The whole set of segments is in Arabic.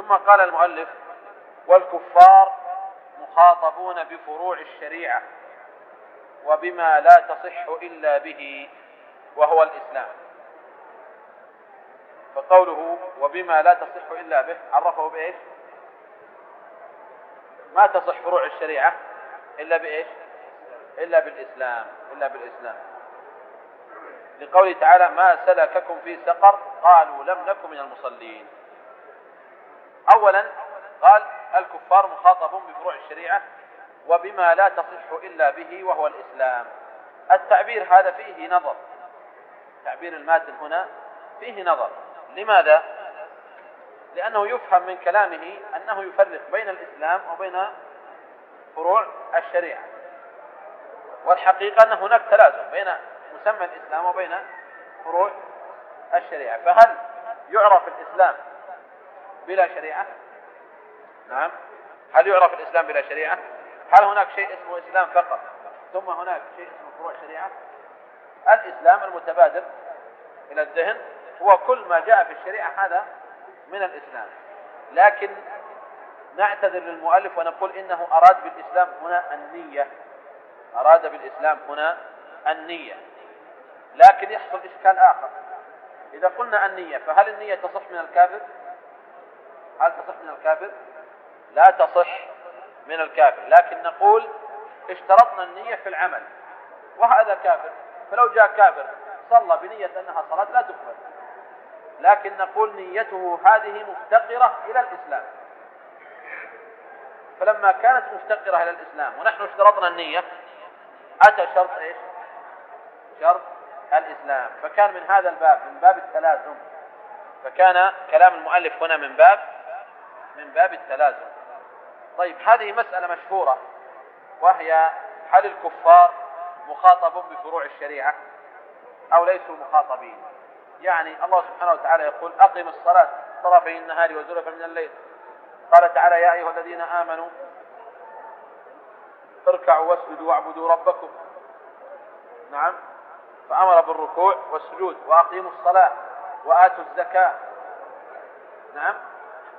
ثم قال المؤلف والكفار مخاطبون بفروع الشريعة وبما لا تصح إلا به وهو الإسلام. فقوله وبما لا تصح إلا به عرفه بإيش؟ ما تصح فروع الشريعة إلا بإيش؟ إلا بالإسلام إلا بالإسلام. لقوله تعالى ما سلككم في سقر قالوا لم نكن من المصلين. أولا قال الكفار مخاطبون بفروع الشريعة وبما لا تصح إلا به وهو الإسلام. التعبير هذا فيه نظر. تعبير الماتن هنا فيه نظر. لماذا؟ لأنه يفهم من كلامه أنه يفرق بين الإسلام وبين فروع الشريعة. والحقيقة أن هناك تلازم بين مسمى الإسلام وبين فروع الشريعة. فهل يعرف الإسلام بلا شريعة. نعم. هل يعرف الإسلام بلا شريعة؟ هل هناك شيء اسمه إسلام فقط؟ ثم هناك شيء اسمه فروع شريعة؟ الإسلام المتبادر إلى الذهن هو كل ما جاء في الشريعة هذا من الإسلام. لكن نعتذر للمؤلف ونقول إنه أراد بالإسلام هنا النية. أراد بالإسلام هنا النية. لكن يحصل إشكال آخر. إذا قلنا النية فهل النية تصح من الكافر؟ هل تصح من الكافر؟ لا تصح من الكافر. لكن نقول اشترطنا النية في العمل. وهذا كافر. فلو جاء كافر صلى بنية أنها صلاة لا تقبل. لكن نقول نيته هذه مفتقرة إلى الإسلام. فلما كانت مفتقرة إلى الإسلام ونحن اشترطنا النية أتى شرط إيش؟ شرط الإسلام. فكان من هذا الباب من باب التلازم. فكان كلام المؤلف هنا من باب من باب التلازم. طيب هذه مسألة مشهورة وهي هل الكفار مخاطبون بفروع الشريعة أو ليسوا مخاطبين؟ يعني الله سبحانه وتعالى يقول أقم الصلاة طرفي النهار وزلفا من الليل. قال تعالى يا أيها الذين آمنوا اركعوا واسجدوا واعبدوا ربكم. نعم. فأمر بالركوع والسجود وأقيموا الصلاة وآتوا الزكاة. نعم.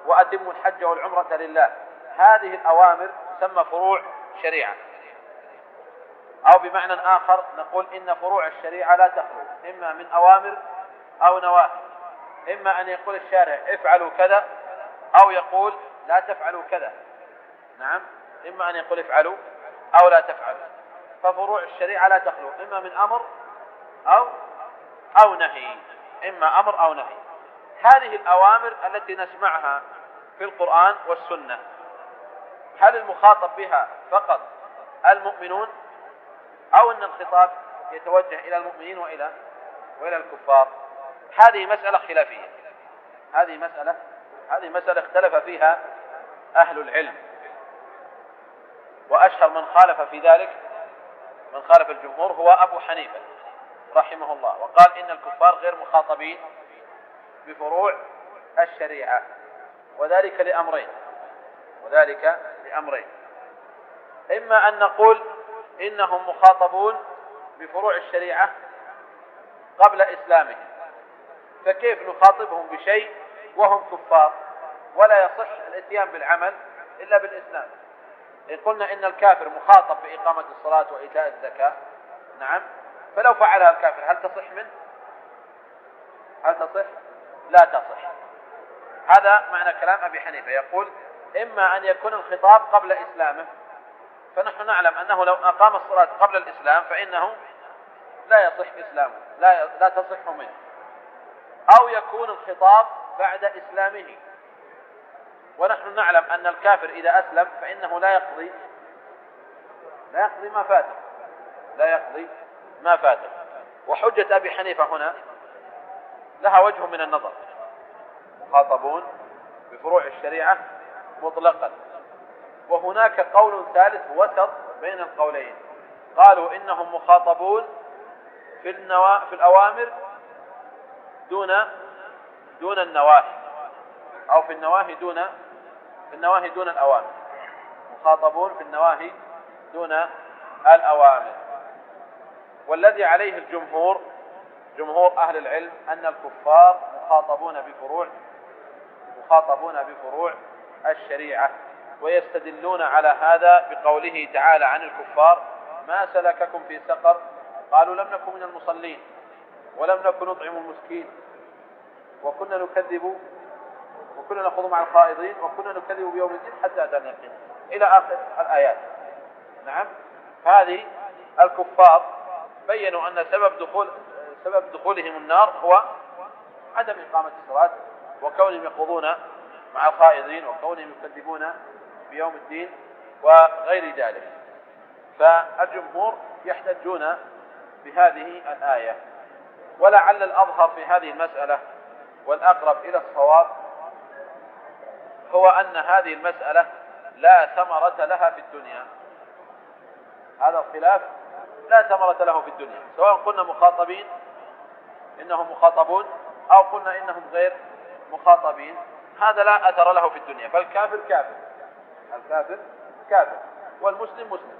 وأتموا الحج والعمرة لله. هذه الأوامر تسمى فروع شريعة أو بمعنى آخر نقول إن فروع الشريعة لا تخلو إما من أوامر أو نواهي. إما أن يقول الشارع افعلوا كذا أو يقول لا تفعلوا كذا. نعم. إما أن يقول افعلوا أو لا تفعلوا. ففروع الشريعة لا تخلو إما من أمر أو أو نهي. إما أمر أو نهي. هذه الأوامر التي نسمعها في القرآن والسنة. هل المخاطب بها فقط المؤمنون أو أن الخطاب يتوجه إلى المؤمنين وإلى وإلى الكفار؟ هذه مسألة خلافية. هذه مسألة هذه مسألة اختلف فيها أهل العلم. وأشهر من خالف في ذلك من خالف الجمهور هو أبو حنيفة رحمه الله وقال إن الكفار غير مخاطبين بفروع الشريعة وذلك لأمرين وذلك لأمرين. إما أن نقول إنهم مخاطبون بفروع الشريعة قبل إسلامهم فكيف نخاطبهم بشيء وهم كفار ولا يصح الإتيان بالعمل إلا بالإسلام؟ إن قلنا إن الكافر مخاطب بإقامة الصلاة وإيتاء الزكاة نعم فلو فعلها الكافر هل تصح منه؟ هل تصح؟ لا تصح. هذا معنى كلام أبي حنيفة. يقول إما أن يكون الخطاب قبل إسلامه فنحن نعلم أنه لو أقام الصلاة قبل الإسلام فإنه لا يصح إسلامه لا لا تصح منه. أو يكون الخطاب بعد إسلامه. ونحن نعلم أن الكافر إذا أسلم فإنه لا يقضي لا يقضي ما فاته. لا يقضي ما فاته. وحجة أبي حنيفة هنا لها وجه من النظر. مخاطبون بفروع الشريعة مطلقا. وهناك قول ثالث وسط بين القولين. قالوا إنهم مخاطبون في, النوا... في الأوامر دون دون النواهي. أو في النواهي دون في النواهي دون الأوامر. مخاطبون في النواهي دون الأوامر. والذي عليه الجمهور جمهور أهل العلم أن الكفار مخاطبون بفروع مخاطبون بفروع الشريعة ويستدلون على هذا بقوله تعالى عن الكفار ما سلككم في سقر؟ قالوا لم نكن من المصلين ولم نكن نطعم المسكين وكنا نكذب وكنا نخوض مع الخائضين وكنا نكذب بيوم الدين حتى أتانا اليقين. إلى آخر الآيات. نعم. هذه الكفار بينوا أن سبب دخول سبب دخولهم النار هو عدم إقامة الصلاة وكونهم يخوضون مع الخائضين وكونهم يكذبون بيوم الدين وغير ذلك. فالجمهور يحتجون بهذه الآية. ولعل الأظهر في هذه المسألة والأقرب إلى الصواب هو أن هذه المسألة لا ثمرة لها في الدنيا. هذا الخلاف لا ثمرة له في الدنيا سواء قلنا مخاطبين إنهم مخاطبون أو قلنا إنهم غير مخاطبين هذا لا أثر له في الدنيا فالكافر كافر الكافر كافر والمسلم مسلم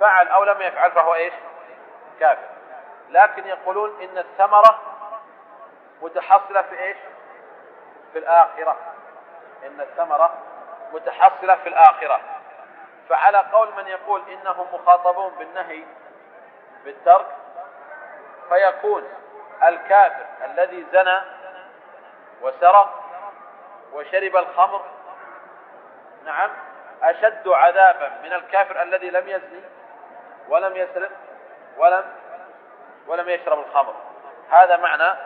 فعل أو لم يفعل فهو إيش؟ كافر لكن يقولون إن الثمرة متحصلة في إيش؟ في الآخرة إن الثمرة متحصلة في الآخرة فعلى قول من يقول إنهم مخاطبون بالنهي بالترك فيكون الكافر الذي زنى وسرق وشرب الخمر نعم أشد عذابا من الكافر الذي لم يزني ولم يسرق ولم ولم يشرب الخمر. هذا معنى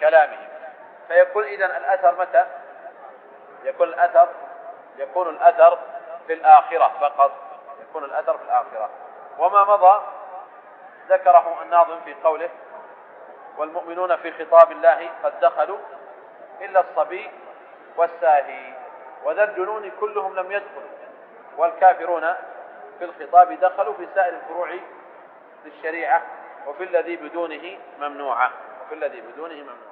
كلامه. فيكون إذا الأثر متى؟ يكون الأثر يكون الأثر في الآخرة فقط. يكون الأثر في الآخرة. وما مضى؟ ذكره الناظم في قوله والمؤمنون في خطاب الله قد دخلوا إلا الصبي والساهي وذا الجنون كلهم لم يدخلوا والكافرون في الخطاب دخلوا في سائر الفروع للشريعة وفي الذي بدونه ممنوعة وفي الذي بدونه ممنوعة.